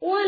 والعصر إن